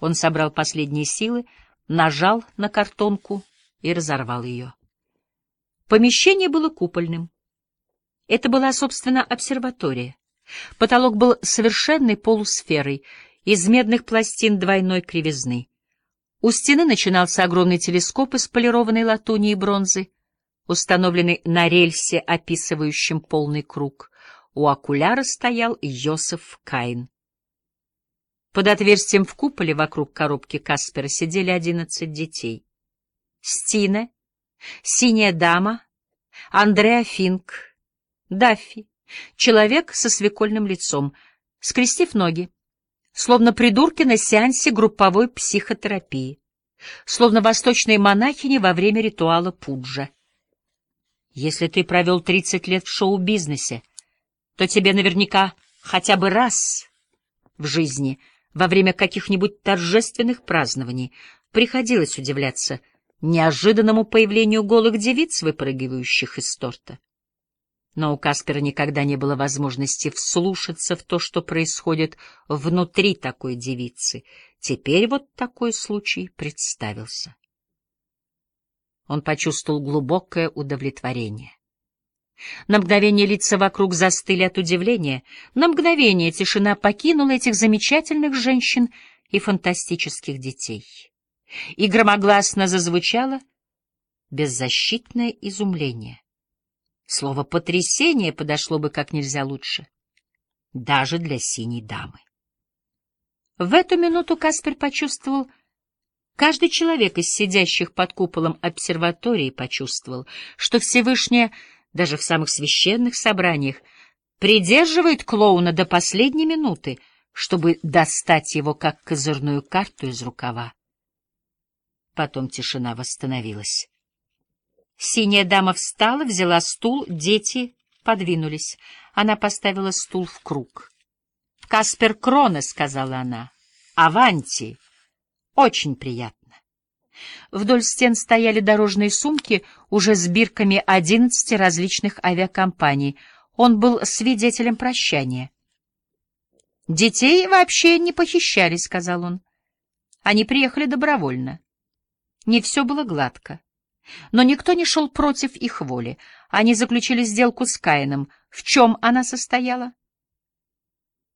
Он собрал последние силы, нажал на картонку и разорвал ее. Помещение было купольным. Это была, собственно, обсерватория. Потолок был совершенной полусферой из медных пластин двойной кривизны. У стены начинался огромный телескоп из полированной латуни и бронзы, установленный на рельсе, описывающем полный круг. У окуляра стоял Йосеф Кайн. Под отверстием в куполе вокруг коробки Каспера сидели одиннадцать детей. Стина, Синяя дама, Андреа Финк, Даффи, человек со свекольным лицом, скрестив ноги, словно придурки на сеансе групповой психотерапии, словно восточные монахини во время ритуала пуджа. Если ты провел 30 лет в шоу-бизнесе, то тебе наверняка хотя бы раз в жизни, во время каких-нибудь торжественных празднований, приходилось удивляться неожиданному появлению голых девиц, выпрыгивающих из торта. Но у Каспера никогда не было возможности вслушаться в то, что происходит внутри такой девицы. Теперь вот такой случай представился он почувствовал глубокое удовлетворение. На мгновение лица вокруг застыли от удивления, на мгновение тишина покинула этих замечательных женщин и фантастических детей. И громогласно зазвучало беззащитное изумление. Слово «потрясение» подошло бы как нельзя лучше, даже для синей дамы. В эту минуту Каспер почувствовал, Каждый человек из сидящих под куполом обсерватории почувствовал, что Всевышняя, даже в самых священных собраниях, придерживает клоуна до последней минуты, чтобы достать его как козырную карту из рукава. Потом тишина восстановилась. Синяя дама встала, взяла стул, дети подвинулись. Она поставила стул в круг. — Каспер Крона, — сказала она, — Аванти! Очень приятно. Вдоль стен стояли дорожные сумки уже с бирками одиннадцати различных авиакомпаний. Он был свидетелем прощания. «Детей вообще не похищали», — сказал он. «Они приехали добровольно. Не все было гладко. Но никто не шел против их воли. Они заключили сделку с Каином. В чем она состояла?»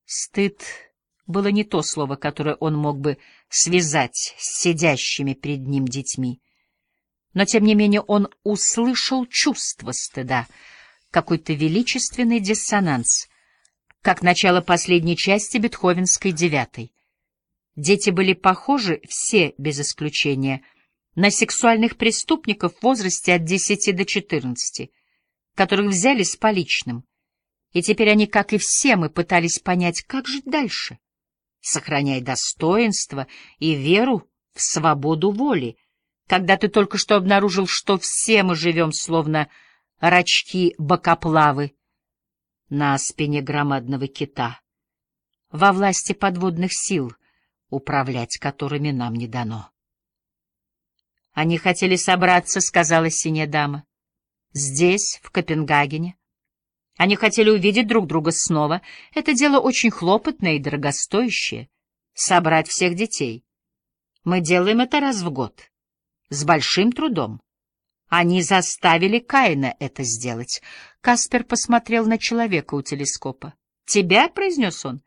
Стыд было не то слово, которое он мог бы связать с сидящими перед ним детьми. Но, тем не менее, он услышал чувство стыда, какой-то величественный диссонанс, как начало последней части Бетховенской девятой. Дети были похожи, все без исключения, на сексуальных преступников в возрасте от 10 до 14, которых взяли с поличным. И теперь они, как и все мы, пытались понять, как жить дальше сохраняй достоинство и веру в свободу воли, когда ты только что обнаружил, что все мы живем словно рачки бокоплавы на спине громадного кита, во власти подводных сил, управлять которыми нам не дано. Они хотели собраться, — сказала синяя дама, — здесь, в Копенгагене, они хотели увидеть друг друга снова. Это дело очень хлопотное и дорогостоящее. Собрать всех детей. Мы делаем это раз в год. С большим трудом. Они заставили Каина это сделать. Каспер посмотрел на человека у телескопа. «Тебя?» — произнес он.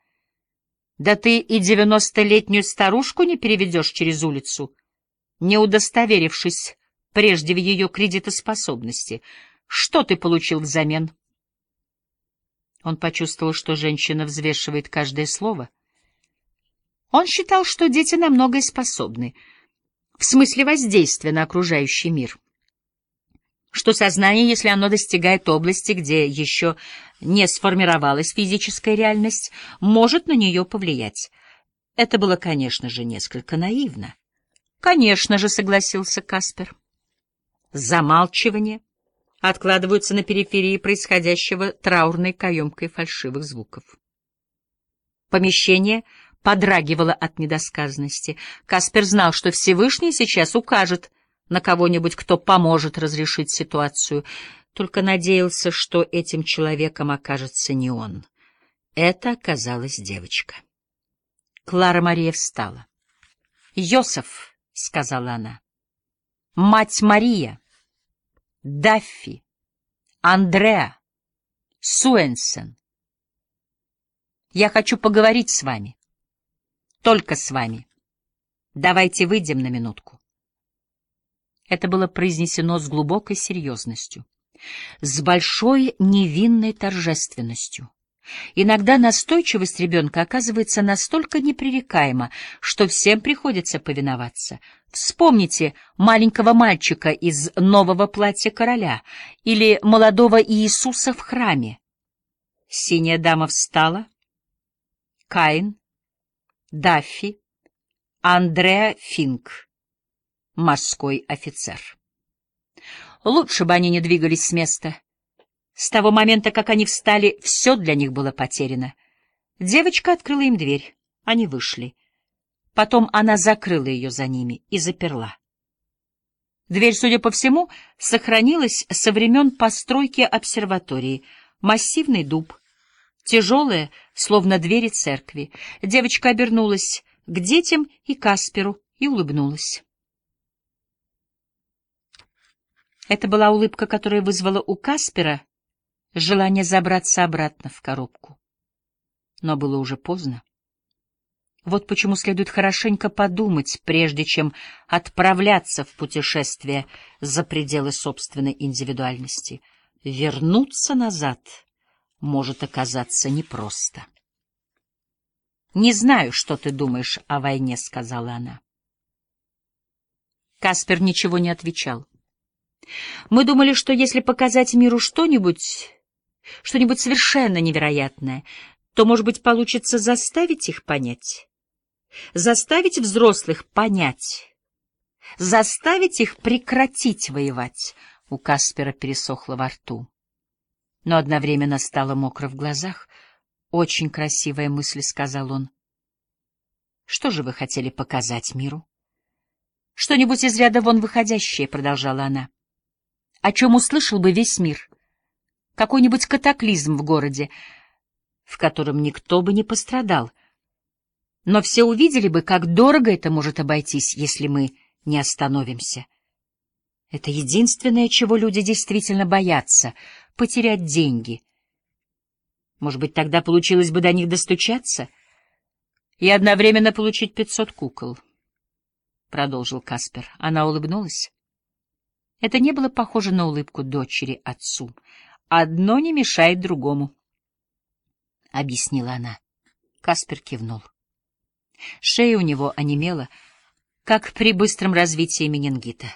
«Да ты и девяностолетнюю старушку не переведешь через улицу, не удостоверившись прежде в ее кредитоспособности. Что ты получил взамен?» Он почувствовал, что женщина взвешивает каждое слово. Он считал, что дети на многое способны, в смысле воздействия на окружающий мир. Что сознание, если оно достигает области, где еще не сформировалась физическая реальность, может на нее повлиять. Это было, конечно же, несколько наивно. «Конечно же», — согласился Каспер. Замалчивание — откладываются на периферии происходящего траурной каемкой фальшивых звуков. Помещение подрагивало от недосказанности. Каспер знал, что Всевышний сейчас укажет на кого-нибудь, кто поможет разрешить ситуацию, только надеялся, что этим человеком окажется не он. Это оказалась девочка. Клара Мария встала. Йосеф, — сказала она, — мать Мария, Даффи, Андреа, Суэнсен. Я хочу поговорить с вами. Только с вами. Давайте выйдем на минутку. Это было произнесено с глубокой серьезностью, с большой невинной торжественностью. Иногда настойчивость ребенка оказывается настолько непререкаема, что всем приходится повиноваться. Вспомните маленького мальчика из нового платья короля или молодого Иисуса в храме. Синяя дама встала. Каин, Даффи, Андреа Финк, морской офицер. Лучше бы они не двигались с места. С того момента, как они встали, все для них было потеряно. Девочка открыла им дверь. Они вышли. Потом она закрыла ее за ними и заперла. Дверь, судя по всему, сохранилась со времен постройки обсерватории. Массивный дуб, тяжелая, словно двери церкви. Девочка обернулась к детям и Касперу и улыбнулась. Это была улыбка, которая вызвала у Каспера желание забраться обратно в коробку. Но было уже поздно. Вот почему следует хорошенько подумать, прежде чем отправляться в путешествие за пределы собственной индивидуальности. Вернуться назад может оказаться непросто. «Не знаю, что ты думаешь о войне», — сказала она. Каспер ничего не отвечал. «Мы думали, что если показать миру что-нибудь, что-нибудь совершенно невероятное, то, может быть, получится заставить их понять, заставить взрослых понять, заставить их прекратить воевать. У Каспера пересохло во рту, но одновременно стало мокро в глазах. «Очень красивая мысль», — сказал он. «Что же вы хотели показать миру?» «Что-нибудь из ряда вон выходящее», — продолжала она. «О чем услышал бы весь мир?» Какой-нибудь катаклизм в городе, в котором никто бы не пострадал. Но все увидели бы, как дорого это может обойтись, если мы не остановимся. Это единственное, чего люди действительно боятся — потерять деньги. Может быть, тогда получилось бы до них достучаться и одновременно получить пятьсот кукол. Продолжил Каспер. Она улыбнулась. Это не было похоже на улыбку дочери отцу. Одно не мешает другому, — объяснила она. Каспер кивнул. Шея у него онемела, как при быстром развитии менингита.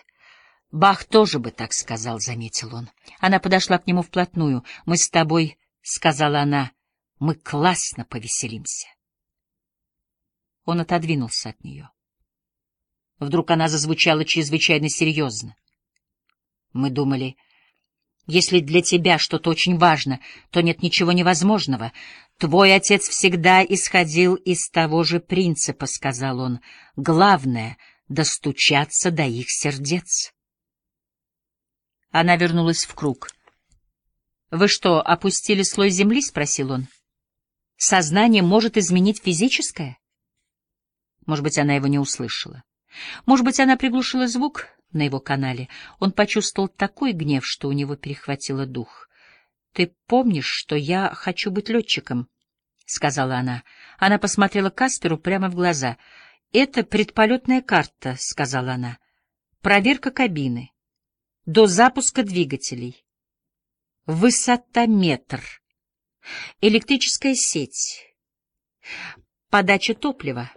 Бах тоже бы так сказал, — заметил он. Она подошла к нему вплотную. — Мы с тобой, — сказала она, — мы классно повеселимся. Он отодвинулся от нее. Вдруг она зазвучала чрезвычайно серьезно. Мы думали, если для тебя что-то очень важно, то нет ничего невозможного. Твой отец всегда исходил из того же принципа, — сказал он. Главное — достучаться до их сердец. Она вернулась в круг. — Вы что, опустили слой земли? — спросил он. — Сознание может изменить физическое? Может быть, она его не услышала. Может быть, она приглушила звук, на его канале, он почувствовал такой гнев, что у него перехватило дух. — Ты помнишь, что я хочу быть летчиком? — сказала она. Она посмотрела Касперу прямо в глаза. — Это предполетная карта, — сказала она. — Проверка кабины. До запуска двигателей. Высотометр. Электрическая сеть. Подача топлива.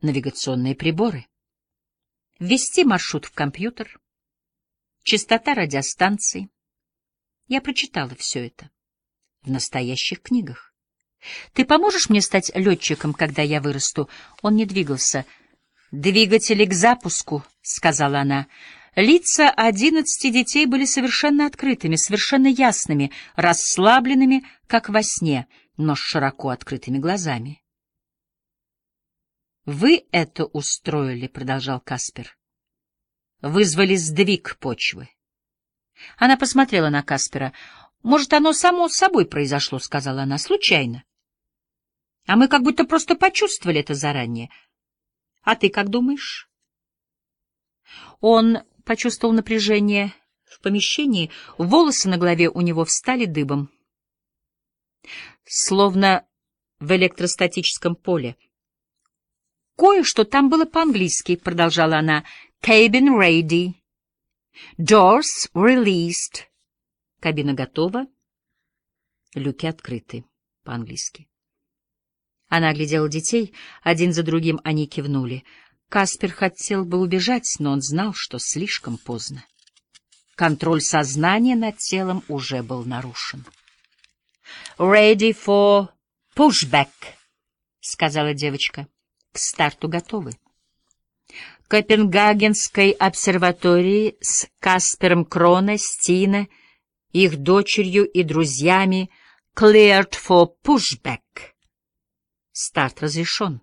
Навигационные приборы ввести маршрут в компьютер, частота радиостанции. Я прочитала все это в настоящих книгах. Ты поможешь мне стать летчиком, когда я вырасту? Он не двигался. Двигатели к запуску, сказала она. Лица одиннадцати детей были совершенно открытыми, совершенно ясными, расслабленными, как во сне, но с широко открытыми глазами. «Вы это устроили», — продолжал Каспер. «Вызвали сдвиг почвы». Она посмотрела на Каспера. «Может, оно само собой произошло», — сказала она, — «случайно». «А мы как будто просто почувствовали это заранее. А ты как думаешь? Он почувствовал напряжение в помещении, волосы на голове у него встали дыбом. Словно в электростатическом поле. Кое-что там было по-английски, продолжала она. Cabin ready. Doors released. Кабина готова. Люки открыты. По-английски. Она оглядела детей, один за другим они кивнули. Каспер хотел бы убежать, но он знал, что слишком поздно. Контроль сознания над телом уже был нарушен. «Ready for pushback», — сказала девочка. «К старту готовы». Копенгагенской обсерватории с Каспером Крона, Стина, их дочерью и друзьями cleared for pushback. Старт разрешен.